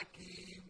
حكيم